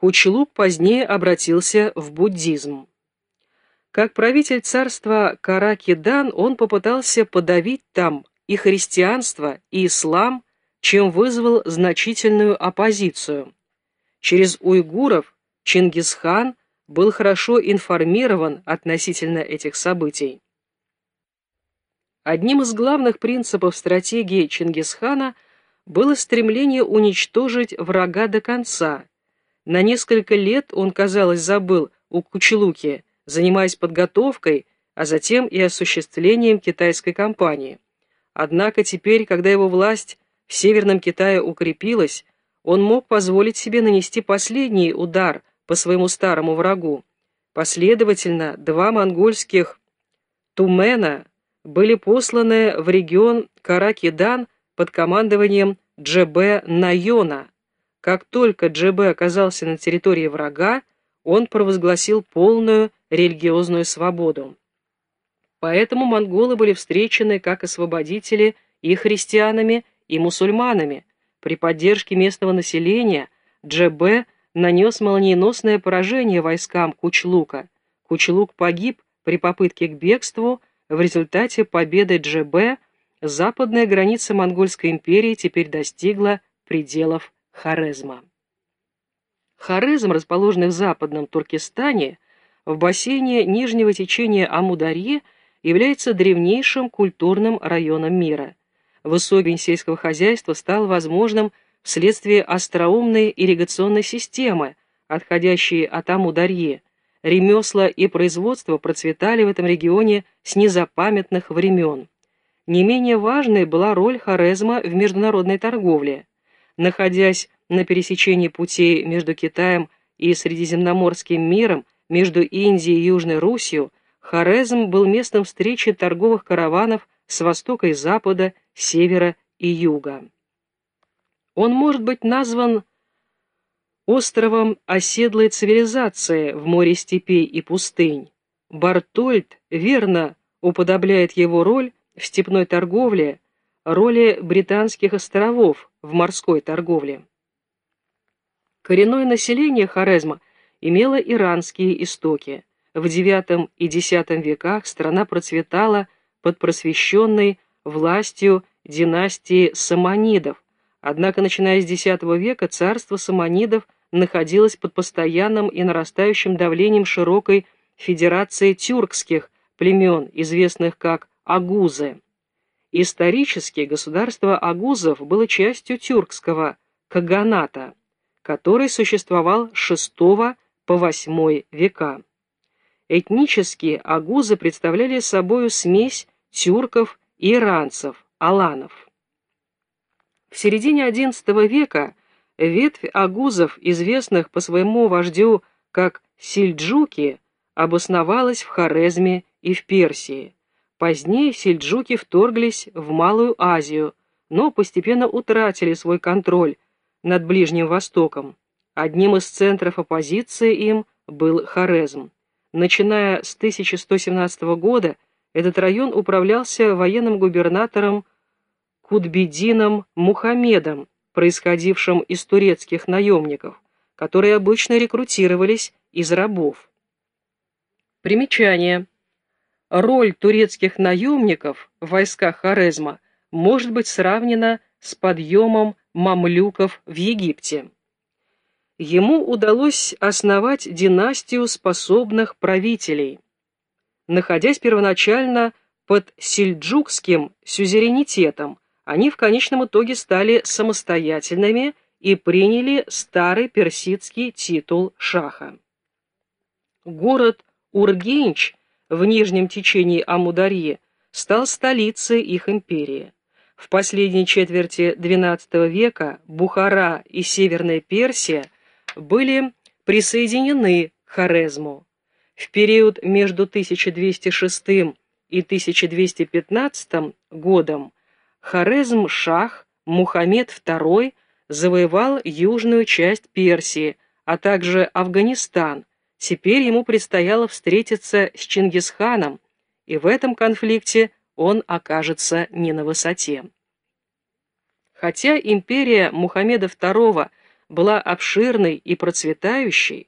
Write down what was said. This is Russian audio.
Кучелук позднее обратился в буддизм. Как правитель царства Каракидан он попытался подавить там и христианство, и ислам, чем вызвал значительную оппозицию. Через уйгуров Чингисхан был хорошо информирован относительно этих событий. Одним из главных принципов стратегии Чингисхана было стремление уничтожить врага до конца. На несколько лет он, казалось, забыл у Кучелуки, занимаясь подготовкой, а затем и осуществлением китайской кампании. Однако теперь, когда его власть в Северном Китае укрепилась, он мог позволить себе нанести последний удар по своему старому врагу. Последовательно два монгольских тумена были посланы в регион Каракидан под командованием Джебе Найона. Как только Джебе оказался на территории врага, он провозгласил полную религиозную свободу. Поэтому монголы были встречены как освободители и христианами, и мусульманами. При поддержке местного населения Джебе нанес молниеносное поражение войскам Кучлука. Кучлук погиб при попытке к бегству, в результате победы Джебе западная граница Монгольской империи теперь достигла пределов Хорезма. Хорезм, расположенный в западном Туркестане, в бассейне нижнего течения Амударье, является древнейшим культурным районом мира. Высокий сельского хозяйства стал возможным вследствие остроумной ирригационной системы, отходящей от Амударье. Ремесла и производство процветали в этом регионе с незапамятных времен. Не менее важной была роль Хорезма в международной торговле. Находясь на пересечении путей между Китаем и Средиземноморским миром, между Индией и Южной Русью, Хорезм был местом встречи торговых караванов с востока и запада, севера и юга. Он может быть назван островом оседлой цивилизации в море степей и пустынь. Бартольд верно уподобляет его роль в степной торговле, роли британских островов в морской торговле. Коренное население Хорезма имело иранские истоки. В IX и X веках страна процветала под просвещенной властью династии Саманидов, однако начиная с X века царство Саманидов находилось под постоянным и нарастающим давлением широкой федерации тюркских племен, известных как Агузы. Исторически государство Агузов было частью тюркского Каганата который существовал с VI по VIII века. Этнически агузы представляли собою смесь тюрков и иранцев, аланов. В середине XI века ветвь агузов, известных по своему вождю как сельджуки, обосновалась в Хорезме и в Персии. Позднее сельджуки вторглись в Малую Азию, но постепенно утратили свой контроль над Ближним Востоком. Одним из центров оппозиции им был Хорезм. Начиная с 1117 года этот район управлялся военным губернатором Кудбедином Мухаммедом, происходившим из турецких наемников, которые обычно рекрутировались из рабов. Примечание. Роль турецких наемников в войсках Хорезма может быть сравнена с подъемом мамлюков в Египте. Ему удалось основать династию способных правителей. Находясь первоначально под сельджукским сюзеренитетом, они в конечном итоге стали самостоятельными и приняли старый персидский титул шаха. Город Ургенч в нижнем течении Амударье стал столицей их империи. В последней четверти XII века Бухара и Северная Персия были присоединены к Хорезму. В период между 1206 и 1215 годом Хорезм-Шах Мухаммед II завоевал южную часть Персии, а также Афганистан. Теперь ему предстояло встретиться с Чингисханом, и в этом конфликте он окажется не на высоте. Хотя империя Мухаммеда II была обширной и процветающей,